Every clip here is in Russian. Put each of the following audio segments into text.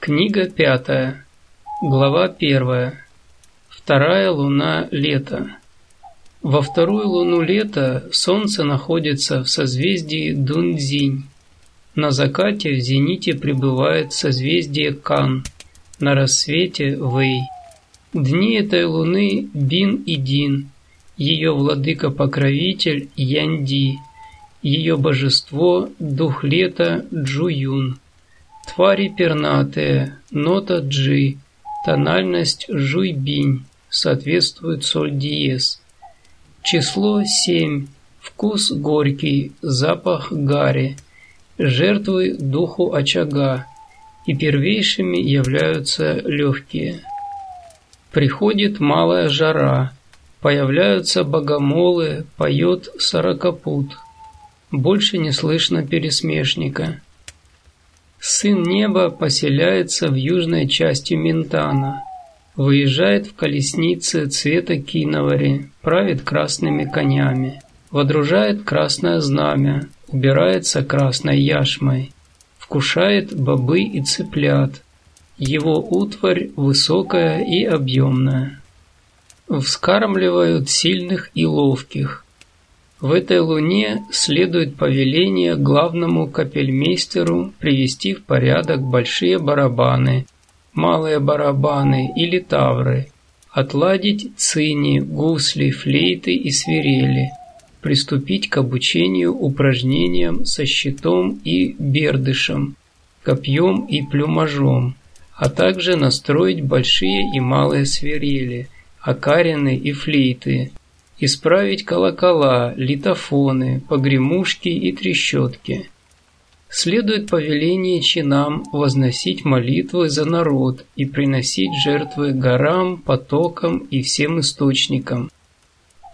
Книга пятая. Глава первая. Вторая луна лета. Во вторую луну лета Солнце находится в созвездии Дунзинь. На закате в зените пребывает созвездие Кан, на рассвете Вэй. Дни этой луны Бин и Дин, ее владыка-покровитель Янди, ее божество Дух лета Джуюн. Твари пернатые, нота G, тональность жуйбинь, соответствует соль диез. Число 7, вкус горький, запах гари, жертвы духу очага, и первейшими являются легкие. Приходит малая жара, появляются богомолы, поет сорокопут. Больше не слышно пересмешника. Сын неба поселяется в южной части Ментана. Выезжает в колеснице цвета киновари, правит красными конями. Водружает красное знамя, убирается красной яшмой. Вкушает бобы и цыплят. Его утварь высокая и объемная. Вскармливают сильных и ловких – в этой луне следует повеление главному капельмейстеру привести в порядок большие барабаны, малые барабаны или тавры, отладить цини, гусли, флейты и свирели, приступить к обучению упражнениям со щитом и бердышем, копьем и плюмажом, а также настроить большие и малые свирели, окарины и флейты, исправить колокола, литофоны, погремушки и трещотки. Следует повеление чинам возносить молитвы за народ и приносить жертвы горам, потокам и всем источникам.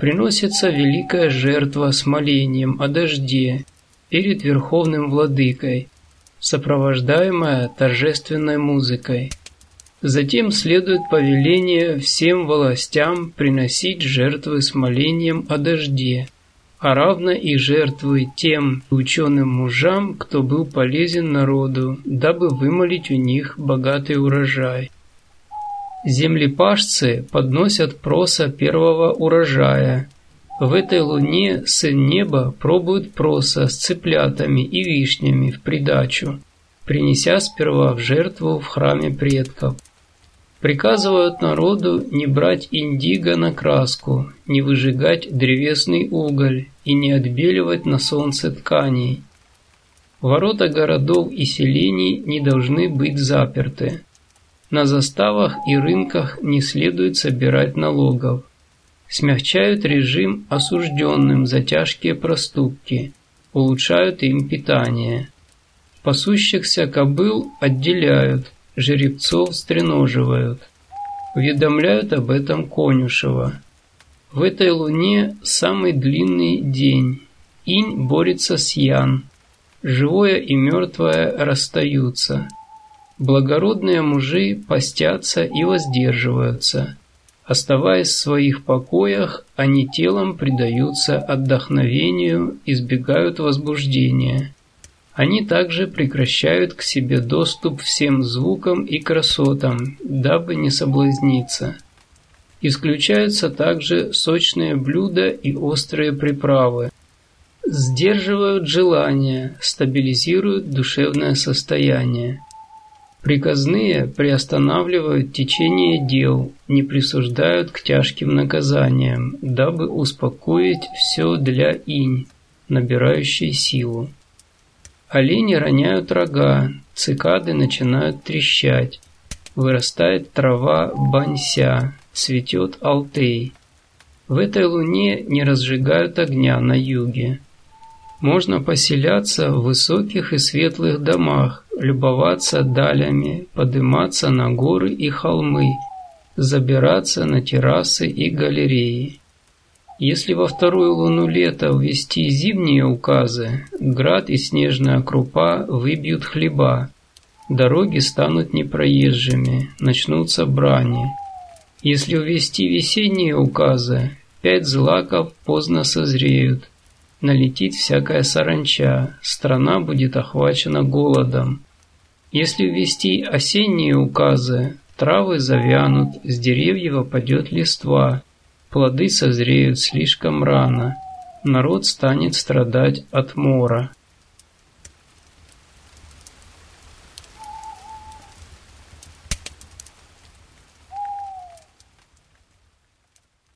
Приносится великая жертва с молением о дожде перед Верховным Владыкой, сопровождаемая торжественной музыкой. Затем следует повеление всем властям приносить жертвы с молением о дожде, а равно и жертвы тем ученым мужам, кто был полезен народу, дабы вымолить у них богатый урожай. Землепашцы подносят проса первого урожая. В этой луне сын неба пробует проса с цыплятами и вишнями в придачу, принеся сперва в жертву в храме предков. Приказывают народу не брать индиго на краску, не выжигать древесный уголь и не отбеливать на солнце тканей. Ворота городов и селений не должны быть заперты. На заставах и рынках не следует собирать налогов. Смягчают режим осужденным за тяжкие проступки, улучшают им питание. Пасущихся кобыл отделяют, жеребцов стреноживают. Уведомляют об этом конюшева. В этой луне самый длинный день. Инь борется с Ян. Живое и мертвое расстаются. Благородные мужи постятся и воздерживаются. Оставаясь в своих покоях, они телом предаются отдохновению, избегают возбуждения. Они также прекращают к себе доступ всем звукам и красотам, дабы не соблазниться. Исключаются также сочные блюда и острые приправы. Сдерживают желания, стабилизируют душевное состояние. Приказные приостанавливают течение дел, не присуждают к тяжким наказаниям, дабы успокоить все для инь, набирающей силу. Олени роняют рога, цикады начинают трещать. Вырастает трава банься, цветет алтей. В этой луне не разжигают огня на юге. Можно поселяться в высоких и светлых домах, любоваться далями, подниматься на горы и холмы, забираться на террасы и галереи. Если во вторую луну лета ввести зимние указы, град и снежная крупа выбьют хлеба, дороги станут непроезжими, начнутся брани. Если ввести весенние указы, пять злаков поздно созреют, налетит всякая саранча, страна будет охвачена голодом. Если ввести осенние указы, травы завянут, с деревьев опадет листва, плоды созреют слишком рано, народ станет страдать от мора.